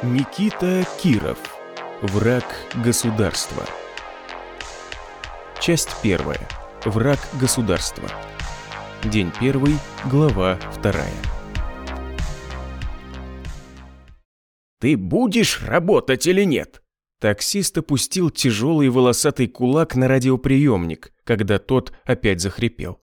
Никита Киров. Враг государства. Часть первая. Враг государства. День первый, глава вторая. «Ты будешь работать или нет?» Таксист опустил тяжелый волосатый кулак на радиоприемник, когда тот опять захрипел.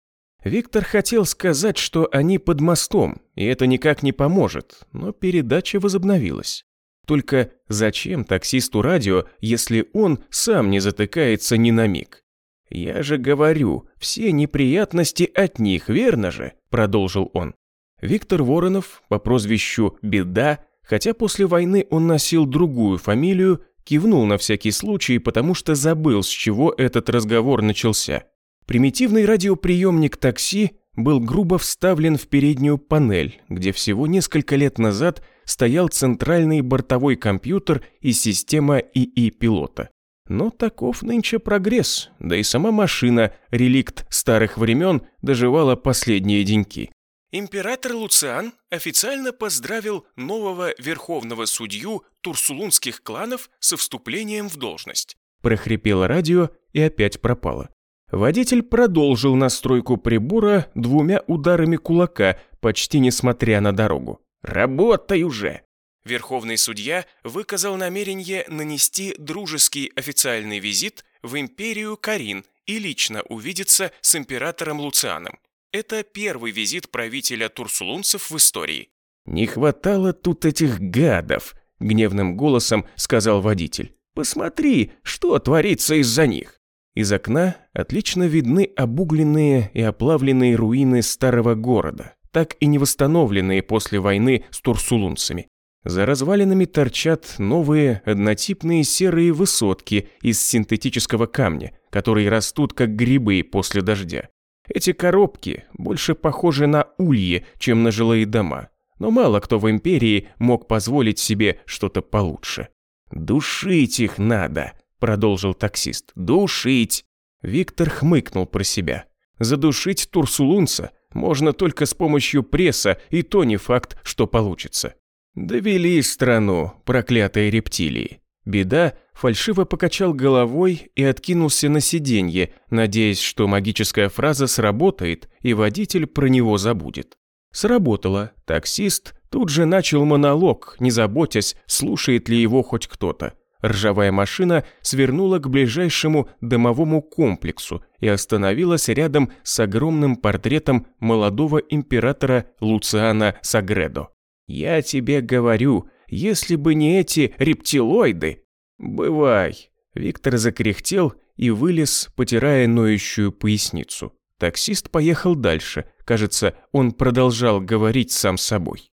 Виктор хотел сказать, что они под мостом, и это никак не поможет, но передача возобновилась. Только зачем таксисту радио, если он сам не затыкается ни на миг? «Я же говорю, все неприятности от них, верно же?» – продолжил он. Виктор Воронов по прозвищу «Беда», хотя после войны он носил другую фамилию, кивнул на всякий случай, потому что забыл, с чего этот разговор начался. Примитивный радиоприемник такси был грубо вставлен в переднюю панель, где всего несколько лет назад стоял центральный бортовой компьютер и система ИИ-пилота. Но таков нынче прогресс, да и сама машина, реликт старых времен, доживала последние деньки. Император Луциан официально поздравил нового верховного судью турсулунских кланов со вступлением в должность. Прохрипело радио и опять пропало. Водитель продолжил настройку прибора двумя ударами кулака, почти несмотря на дорогу. «Работай уже!» Верховный судья выказал намерение нанести дружеский официальный визит в империю Карин и лично увидеться с императором Луцианом. Это первый визит правителя турсулунцев в истории. «Не хватало тут этих гадов», — гневным голосом сказал водитель. «Посмотри, что творится из-за них». Из окна отлично видны обугленные и оплавленные руины старого города, так и не восстановленные после войны с турсулунцами. За развалинами торчат новые однотипные серые высотки из синтетического камня, которые растут как грибы после дождя. Эти коробки больше похожи на ульи, чем на жилые дома, но мало кто в империи мог позволить себе что-то получше. «Душить их надо», — продолжил таксист. «Душить!» Виктор хмыкнул про себя. Задушить Турсулунца можно только с помощью пресса, и то не факт, что получится. Довели страну, проклятые рептилии. Беда фальшиво покачал головой и откинулся на сиденье, надеясь, что магическая фраза сработает и водитель про него забудет. Сработало. Таксист тут же начал монолог, не заботясь, слушает ли его хоть кто-то. Ржавая машина свернула к ближайшему дымовому комплексу и остановилась рядом с огромным портретом молодого императора Луциана Сагредо. «Я тебе говорю, если бы не эти рептилоиды...» «Бывай». Виктор закряхтел и вылез, потирая ноющую поясницу. Таксист поехал дальше. Кажется, он продолжал говорить сам собой.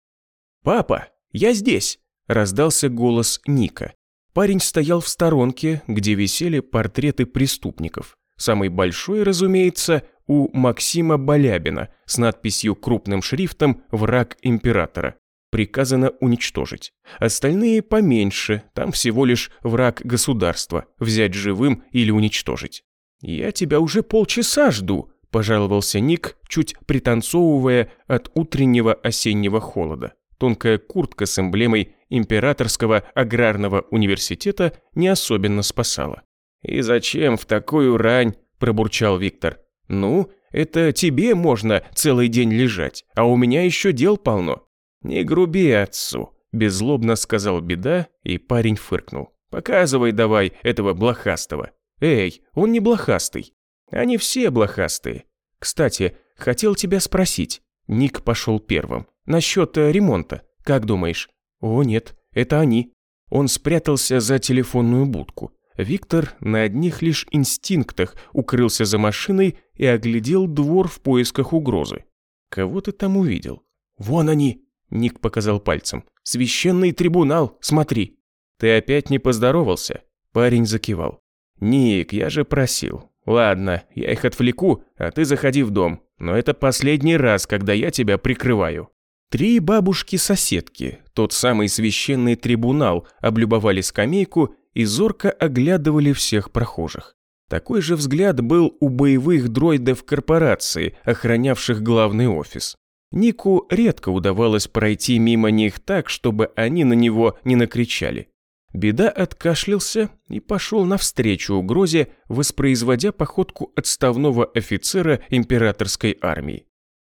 «Папа, я здесь!» – раздался голос Ника. Парень стоял в сторонке, где висели портреты преступников. Самый большой, разумеется, у Максима Балябина с надписью крупным шрифтом «Враг императора» приказано уничтожить. Остальные поменьше, там всего лишь враг государства, взять живым или уничтожить. «Я тебя уже полчаса жду», – пожаловался Ник, чуть пританцовывая от утреннего осеннего холода. Тонкая куртка с эмблемой Императорского аграрного университета не особенно спасала. «И зачем в такую рань?» – пробурчал Виктор. «Ну, это тебе можно целый день лежать, а у меня еще дел полно. «Не груби отцу», – беззлобно сказал беда, и парень фыркнул. «Показывай давай этого блохастого». «Эй, он не блохастый. Они все блохастые. Кстати, хотел тебя спросить». Ник пошел первым. «Насчет э, ремонта. Как думаешь?» «О, нет, это они». Он спрятался за телефонную будку. Виктор на одних лишь инстинктах укрылся за машиной и оглядел двор в поисках угрозы. «Кого ты там увидел?» «Вон они!» Ник показал пальцем. «Священный трибунал, смотри!» «Ты опять не поздоровался?» Парень закивал. «Ник, я же просил. Ладно, я их отвлеку, а ты заходи в дом. Но это последний раз, когда я тебя прикрываю». Три бабушки-соседки, тот самый священный трибунал, облюбовали скамейку и зорко оглядывали всех прохожих. Такой же взгляд был у боевых дроидов корпорации, охранявших главный офис. Нику редко удавалось пройти мимо них так, чтобы они на него не накричали. Беда откашлялся и пошел навстречу угрозе, воспроизводя походку отставного офицера императорской армии.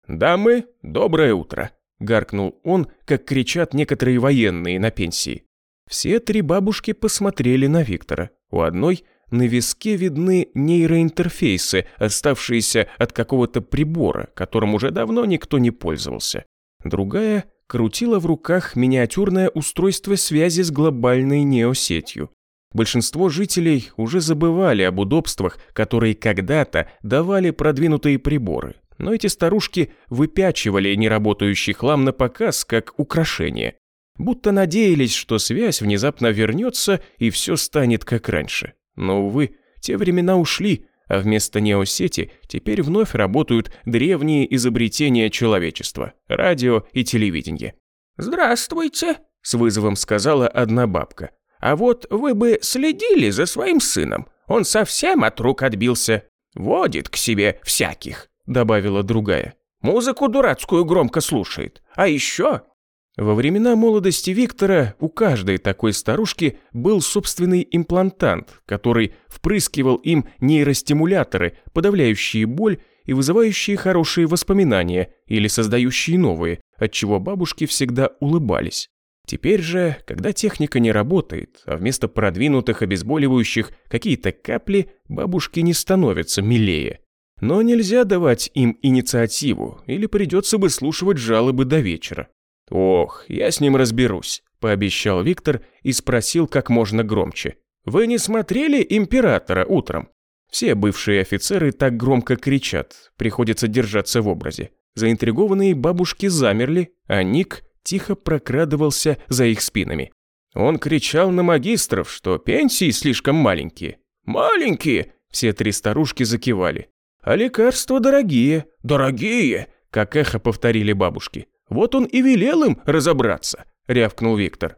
«Дамы, доброе утро!» – гаркнул он, как кричат некоторые военные на пенсии. Все три бабушки посмотрели на Виктора. У одной на виске видны нейроинтерфейсы, оставшиеся от какого-то прибора, которым уже давно никто не пользовался. Другая крутила в руках миниатюрное устройство связи с глобальной неосетью. Большинство жителей уже забывали об удобствах, которые когда-то давали продвинутые приборы, но эти старушки выпячивали неработающий хлам на показ как украшение, будто надеялись, что связь внезапно вернется и все станет как раньше. Но, увы, те времена ушли, а вместо неосети теперь вновь работают древние изобретения человечества – радио и телевидение. «Здравствуйте», – с вызовом сказала одна бабка. «А вот вы бы следили за своим сыном. Он совсем от рук отбился. Водит к себе всяких», – добавила другая. «Музыку дурацкую громко слушает. А еще во времена молодости Виктора у каждой такой старушки был собственный имплантант, который впрыскивал им нейростимуляторы, подавляющие боль и вызывающие хорошие воспоминания или создающие новые, отчего бабушки всегда улыбались. Теперь же, когда техника не работает, а вместо продвинутых обезболивающих какие-то капли, бабушки не становятся милее. Но нельзя давать им инициативу, или придется выслушивать жалобы до вечера. «Ох, я с ним разберусь», – пообещал Виктор и спросил как можно громче. «Вы не смотрели «Императора» утром?» Все бывшие офицеры так громко кричат, приходится держаться в образе. Заинтригованные бабушки замерли, а Ник тихо прокрадывался за их спинами. Он кричал на магистров, что пенсии слишком маленькие. «Маленькие!» – все три старушки закивали. «А лекарства дорогие, дорогие!» – как эхо повторили бабушки. Вот он и велел им разобраться», – рявкнул Виктор.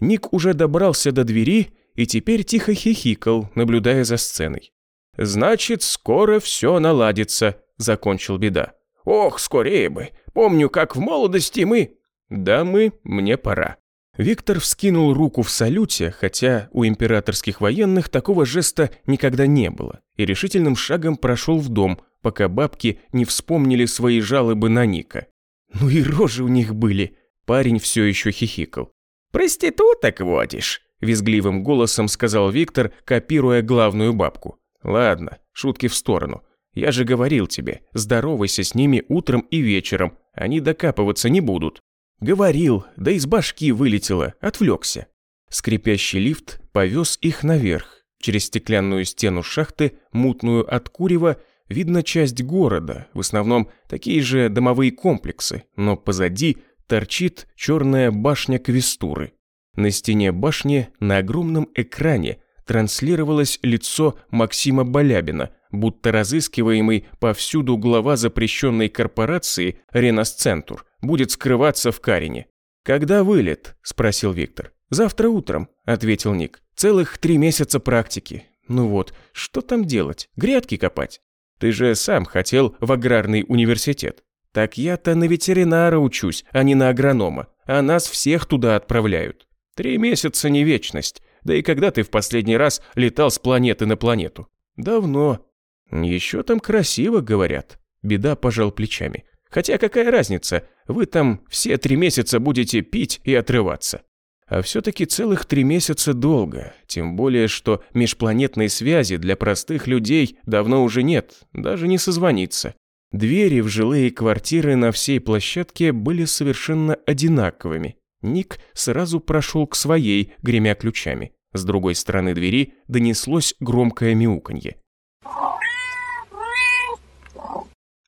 Ник уже добрался до двери и теперь тихо хихикал, наблюдая за сценой. «Значит, скоро все наладится», – закончил беда. «Ох, скорее бы! Помню, как в молодости мы...» «Да мы, мне пора». Виктор вскинул руку в салюте, хотя у императорских военных такого жеста никогда не было, и решительным шагом прошел в дом, пока бабки не вспомнили свои жалобы на Ника. Ну и рожи у них были. Парень все еще хихикал. «Проституток водишь?» – визгливым голосом сказал Виктор, копируя главную бабку. «Ладно, шутки в сторону. Я же говорил тебе, здоровайся с ними утром и вечером, они докапываться не будут». Говорил, да из башки вылетело, отвлекся. Скрипящий лифт повез их наверх. Через стеклянную стену шахты, мутную от курева, видно часть города, в основном такие же домовые комплексы, но позади торчит черная башня Квестуры. На стене башни на огромном экране транслировалось лицо Максима Балябина, будто разыскиваемый повсюду глава запрещенной корпорации Ренасцентур будет скрываться в Карине. «Когда вылет?» – спросил Виктор. «Завтра утром», – ответил Ник. «Целых три месяца практики. Ну вот, что там делать? Грядки копать?» Ты же сам хотел в аграрный университет. Так я-то на ветеринара учусь, а не на агронома, а нас всех туда отправляют. Три месяца не вечность. Да и когда ты в последний раз летал с планеты на планету? Давно. Еще там красиво, говорят. Беда пожал плечами. Хотя какая разница, вы там все три месяца будете пить и отрываться. А все-таки целых три месяца долго, тем более, что межпланетной связи для простых людей давно уже нет, даже не созвониться. Двери в жилые квартиры на всей площадке были совершенно одинаковыми. Ник сразу прошел к своей, гремя ключами. С другой стороны двери донеслось громкое мяуканье.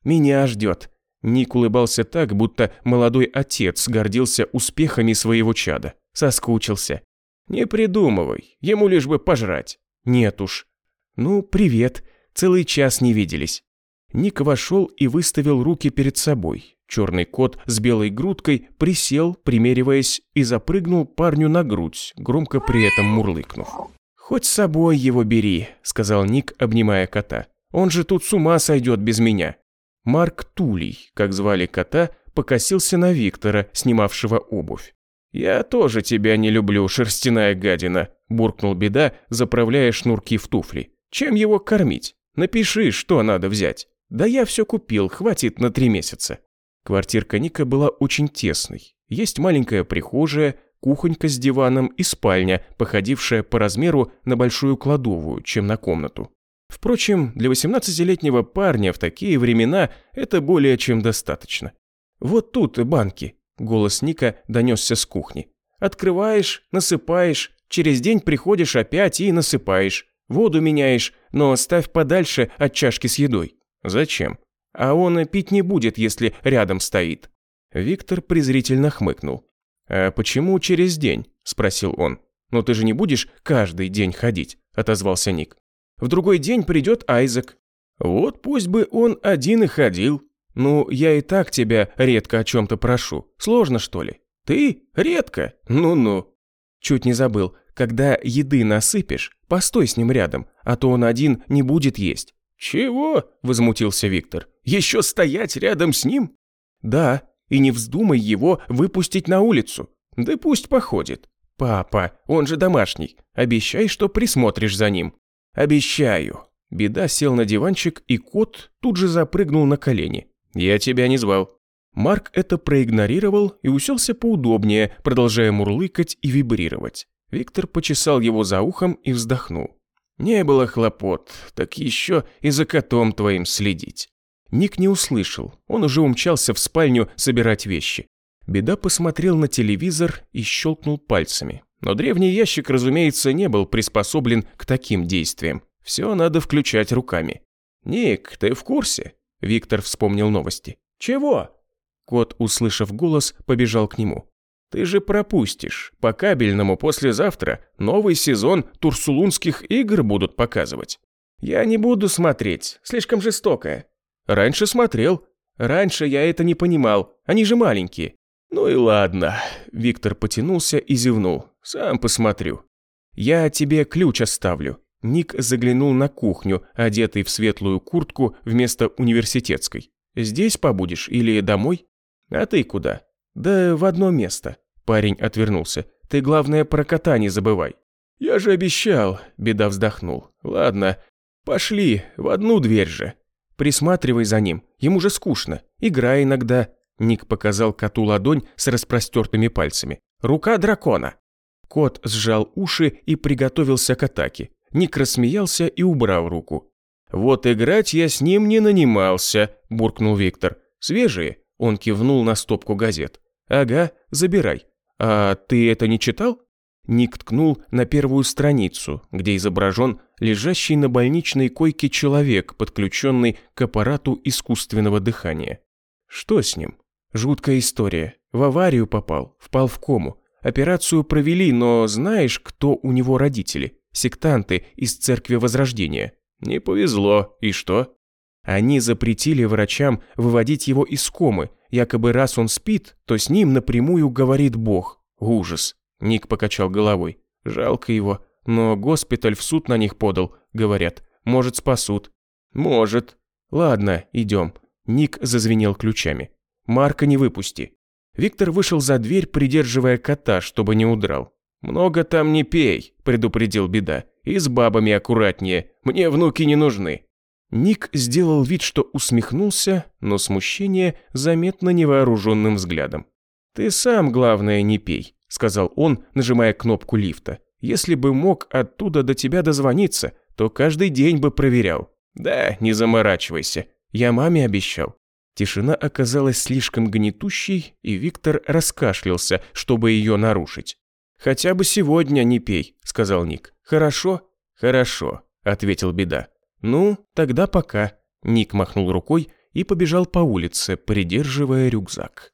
«Меня ждет». Ник улыбался так, будто молодой отец гордился успехами своего чада. Соскучился. Не придумывай, ему лишь бы пожрать. Нет уж. Ну, привет. Целый час не виделись. Ник вошел и выставил руки перед собой. Черный кот с белой грудкой присел, примериваясь, и запрыгнул парню на грудь, громко при этом мурлыкнув. «Хоть с собой его бери», — сказал Ник, обнимая кота. «Он же тут с ума сойдет без меня». Марк Тулей, как звали кота, покосился на Виктора, снимавшего обувь. «Я тоже тебя не люблю, шерстяная гадина», – буркнул Беда, заправляя шнурки в туфли. «Чем его кормить? Напиши, что надо взять». «Да я все купил, хватит на три месяца». Квартирка Ника была очень тесной. Есть маленькая прихожая, кухонька с диваном и спальня, походившая по размеру на большую кладовую, чем на комнату. Впрочем, для 18-летнего парня в такие времена это более чем достаточно. «Вот тут банки», – голос Ника донесся с кухни. «Открываешь, насыпаешь, через день приходишь опять и насыпаешь. Воду меняешь, но ставь подальше от чашки с едой». «Зачем?» «А он пить не будет, если рядом стоит». Виктор презрительно хмыкнул. «А почему через день?» – спросил он. «Но ты же не будешь каждый день ходить», – отозвался Ник. «В другой день придет Айзек». «Вот пусть бы он один и ходил». «Ну, я и так тебя редко о чем-то прошу. Сложно, что ли?» «Ты? Редко? Ну-ну». Чуть не забыл. Когда еды насыпешь, постой с ним рядом, а то он один не будет есть. «Чего?» – возмутился Виктор. «Еще стоять рядом с ним?» «Да, и не вздумай его выпустить на улицу. Да пусть походит. Папа, он же домашний. Обещай, что присмотришь за ним. Обещаю. Беда сел на диванчик, и кот тут же запрыгнул на колени. Я тебя не звал. Марк это проигнорировал и уселся поудобнее, продолжая мурлыкать и вибрировать. Виктор почесал его за ухом и вздохнул. «Не было хлопот, так еще и за котом твоим следить. Ник не услышал, он уже умчался в спальню собирать вещи. Беда посмотрел на телевизор и щелкнул пальцами. Но древний ящик, разумеется, не был приспособлен к таким действиям. Все надо включать руками. «Ник, ты в курсе?» Виктор вспомнил новости. «Чего?» Кот, услышав голос, побежал к нему. «Ты же пропустишь. По кабельному послезавтра новый сезон Турсулунских игр будут показывать». «Я не буду смотреть. Слишком жестокое. Раньше смотрел. Раньше я это не понимал. Они же маленькие. Ну и ладно. Виктор потянулся и зевнул. Сам посмотрю. Я тебе ключ оставлю. Ник заглянул на кухню, одетый в светлую куртку вместо университетской. Здесь побудешь или домой? А ты куда? Да в одно место. Парень отвернулся. Ты, главное, про кота не забывай. Я же обещал, беда вздохнул. Ладно, пошли, в одну дверь же. Присматривай за ним, ему же скучно. Играй иногда». Ник показал коту ладонь с распростертыми пальцами. «Рука дракона». Кот сжал уши и приготовился к атаке. Ник рассмеялся и убрал руку. «Вот играть я с ним не нанимался», – буркнул Виктор. «Свежие?» – он кивнул на стопку газет. «Ага, забирай. А ты это не читал?» Ник ткнул на первую страницу, где изображен лежащий на больничной койке человек, подключенный к аппарату искусственного дыхания. Что с ним? Жуткая история. В аварию попал, впал в кому. Операцию провели, но знаешь, кто у него родители? Сектанты из Церкви Возрождения. Не повезло. И что? Они запретили врачам выводить его из комы, якобы раз он спит, то с ним напрямую говорит Бог. Ужас. Ник покачал головой. Жалко его. Но госпиталь в суд на них подал, говорят. Может, спасут. Может. Ладно, идем. Ник зазвенел ключами. Марка не выпусти. Виктор вышел за дверь, придерживая кота, чтобы не удрал. «Много там не пей», – предупредил Беда. «И с бабами аккуратнее. Мне внуки не нужны». Ник сделал вид, что усмехнулся, но смущение заметно невооруженным взглядом. «Ты сам, главное, не пей сказал он, нажимая кнопку лифта. «Если бы мог оттуда до тебя дозвониться, то каждый день бы проверял». «Да, не заморачивайся. Я маме обещал». Тишина оказалась слишком гнетущей, и Виктор раскашлялся, чтобы ее нарушить. «Хотя бы сегодня не пей», — сказал Ник. «Хорошо?» «Хорошо», — ответил Беда. «Ну, тогда пока». Ник махнул рукой и побежал по улице, придерживая рюкзак.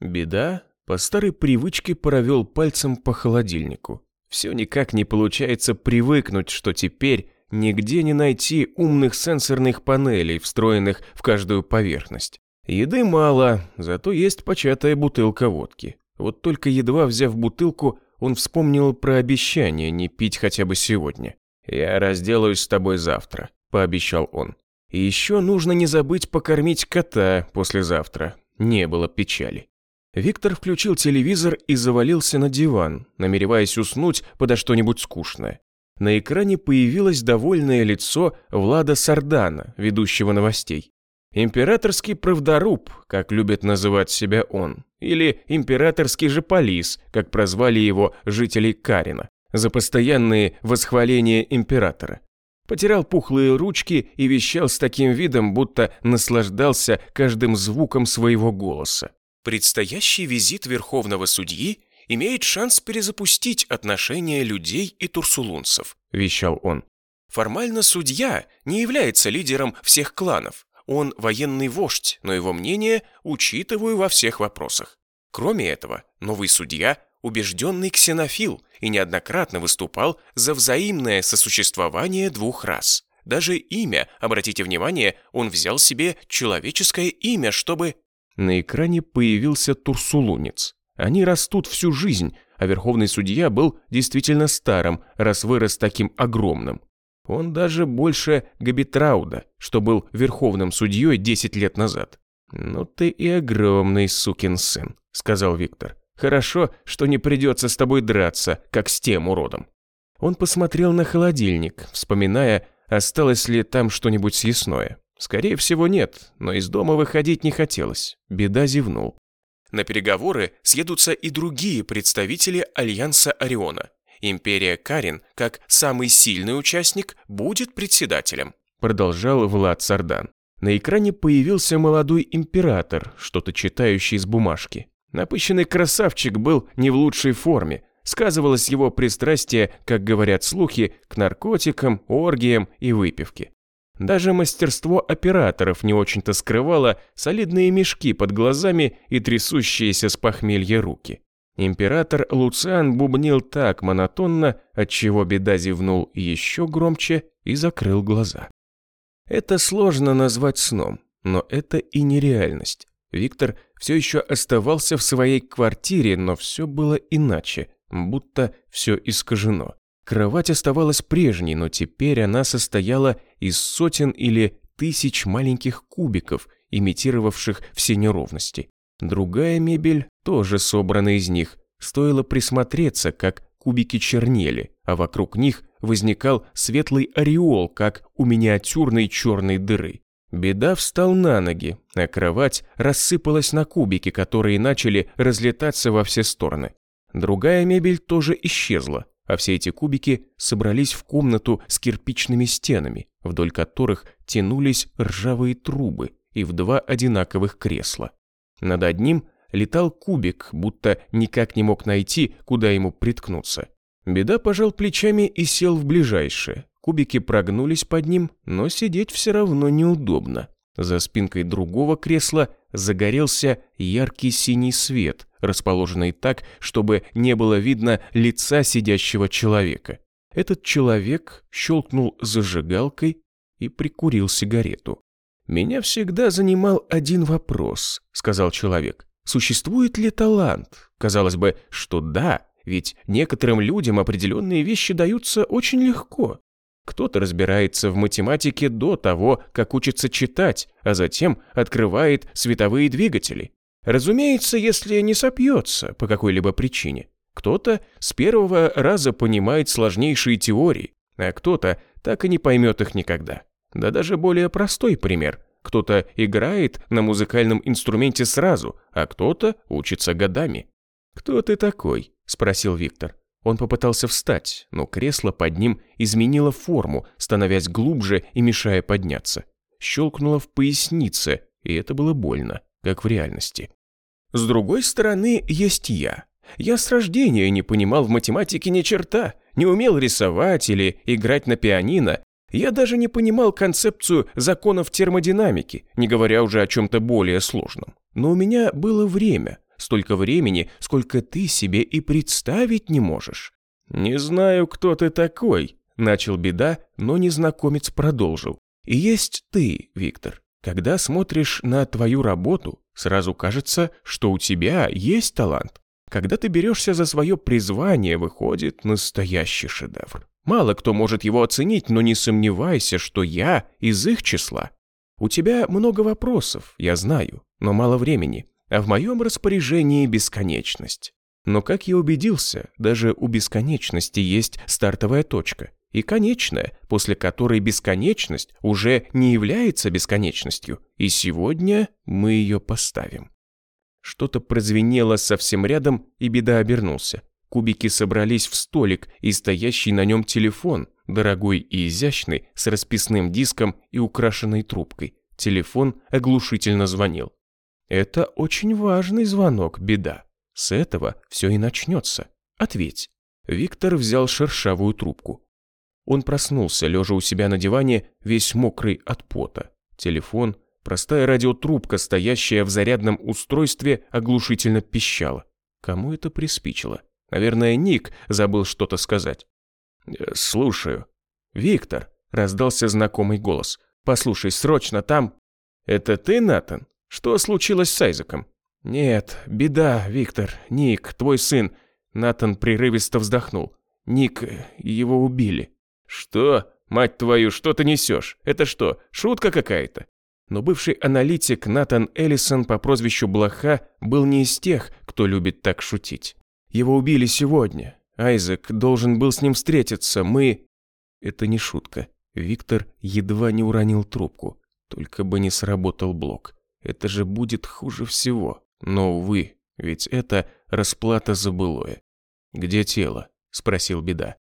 Беда по старой привычке провел пальцем по холодильнику. Все никак не получается привыкнуть, что теперь нигде не найти умных сенсорных панелей, встроенных в каждую поверхность. Еды мало, зато есть початая бутылка водки. Вот только едва взяв бутылку, он вспомнил про обещание не пить хотя бы сегодня. «Я разделаюсь с тобой завтра», – пообещал он. И еще нужно не забыть покормить кота послезавтра. не было печали. Виктор включил телевизор и завалился на диван, намереваясь уснуть подо что-нибудь скучное. На экране появилось довольное лицо Влада Сардана, ведущего новостей. Императорский правдоруб, как любит называть себя он, или императорский же полис, как прозвали его жители Карина, за постоянные восхваления императора. Потерял пухлые ручки и вещал с таким видом, будто наслаждался каждым звуком своего голоса. Предстоящий визит верховного судьи имеет шанс перезапустить отношения людей и турсулунцев, вещал он. Формально судья не является лидером всех кланов, он военный вождь, но его мнение учитываю во всех вопросах. Кроме этого, новый судья – убежденный ксенофил и неоднократно выступал за взаимное сосуществование двух рас. Даже имя, обратите внимание, он взял себе человеческое имя, чтобы... На экране появился турсулунец. Они растут всю жизнь, а верховный судья был действительно старым, раз вырос таким огромным. Он даже больше Габитрауда, что был верховным судьей 10 лет назад. «Ну ты и огромный сукин сын», — сказал Виктор. «Хорошо, что не придется с тобой драться, как с тем уродом». Он посмотрел на холодильник, вспоминая, осталось ли там что-нибудь съестное. Скорее всего, нет, но из дома выходить не хотелось. Беда зевнул. На переговоры съедутся и другие представители Альянса Ориона. Империя Карин, как самый сильный участник, будет председателем», продолжал Влад Сардан. На экране появился молодой император, что-то читающий с бумажки. Напыщенный красавчик был не в лучшей форме. Сказывалось его пристрастие, как говорят слухи, к наркотикам, оргиям и выпивке. Даже мастерство операторов не очень-то скрывало солидные мешки под глазами и трясущиеся с похмелья руки. Император Луциан бубнил так монотонно, отчего беда зевнул еще громче и закрыл глаза. Это сложно назвать сном, но это и нереальность. Виктор все еще оставался в своей квартире, но все было иначе, будто все искажено. Кровать оставалась прежней, но теперь она состояла из сотен или тысяч маленьких кубиков, имитировавших все неровности. Другая мебель, тоже собрана из них, стоило присмотреться, как кубики чернели, а вокруг них возникал светлый ореол, как у миниатюрной черной дыры. Беда встал на ноги, а кровать рассыпалась на кубики, которые начали разлетаться во все стороны. Другая мебель тоже исчезла, а все эти кубики собрались в комнату с кирпичными стенами, вдоль которых тянулись ржавые трубы и в два одинаковых кресла. Над одним летал кубик, будто никак не мог найти, куда ему приткнуться. Беда пожал плечами и сел в ближайшее. Кубики прогнулись под ним, но сидеть все равно неудобно. За спинкой другого кресла загорелся яркий синий свет, расположенный так, чтобы не было видно лица сидящего человека. Этот человек щелкнул зажигалкой и прикурил сигарету. «Меня всегда занимал один вопрос», — сказал человек. «Существует ли талант? Казалось бы, что да, ведь некоторым людям определенные вещи даются очень легко. Кто-то разбирается в математике до того, как учится читать, а затем открывает световые двигатели. Разумеется, если не сопьется по какой-либо причине. Кто-то с первого раза понимает сложнейшие теории, а кто-то так и не поймет их никогда. Да даже более простой пример. Кто-то играет на музыкальном инструменте сразу, а кто-то учится годами. «Кто ты такой?» – спросил Виктор. Он попытался встать, но кресло под ним изменило форму, становясь глубже и мешая подняться. Щелкнуло в пояснице, и это было больно, как в реальности. С другой стороны, есть я. Я с рождения не понимал в математике ни черта, не умел рисовать или играть на пианино, я даже не понимал концепцию законов термодинамики, не говоря уже о чем-то более сложном. Но у меня было время, столько времени, сколько ты себе и представить не можешь. «Не знаю, кто ты такой», – начал беда, но незнакомец продолжил. «И есть ты, Виктор. Когда смотришь на твою работу, сразу кажется, что у тебя есть талант. Когда ты берешься за свое призвание, выходит настоящий шедевр. Мало кто может его оценить, но не сомневайся, что я из их числа. У тебя много вопросов, я знаю, но мало времени, а в моем распоряжении бесконечность. Но, как я убедился, даже у бесконечности есть стартовая точка и конечная, после которой бесконечность уже не является бесконечностью, и сегодня мы ее поставим. Что-то прозвенело совсем рядом, и беда обернулся. Кубики собрались в столик, и стоящий на нем телефон, дорогой и изящный, с расписным диском и украшенной трубкой. Телефон оглушительно звонил. Это очень важный звонок, беда. С этого все и начнется. Ответь. Виктор взял шершавую трубку. Он проснулся, лежа у себя на диване, весь мокрый от пота. Телефон, простая радиотрубка, стоящая в зарядном устройстве, оглушительно пищала. Кому это приспичило? Наверное, Ник забыл что-то сказать. «Э, «Слушаю». «Виктор», — раздался знакомый голос. «Послушай, срочно там...» «Это ты, Натан? Что случилось с Айзеком?» «Нет, беда, Виктор. Ник, твой сын». Натан прерывисто вздохнул. «Ник, его убили». «Что? Мать твою, что ты несешь? Это что, шутка какая-то?» Но бывший аналитик Натан Эллисон по прозвищу Блоха был не из тех, кто любит так шутить. Его убили сегодня. Айзек должен был с ним встретиться. Мы... Это не шутка. Виктор едва не уронил трубку. Только бы не сработал блок. Это же будет хуже всего. Но, увы, ведь это расплата за былое. «Где тело?» – спросил Беда.